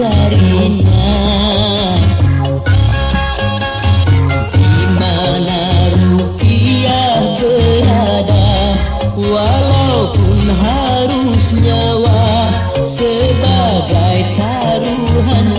Di mana rupiah berada Walaupun harus nyawa Sebagai taruhan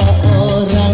orang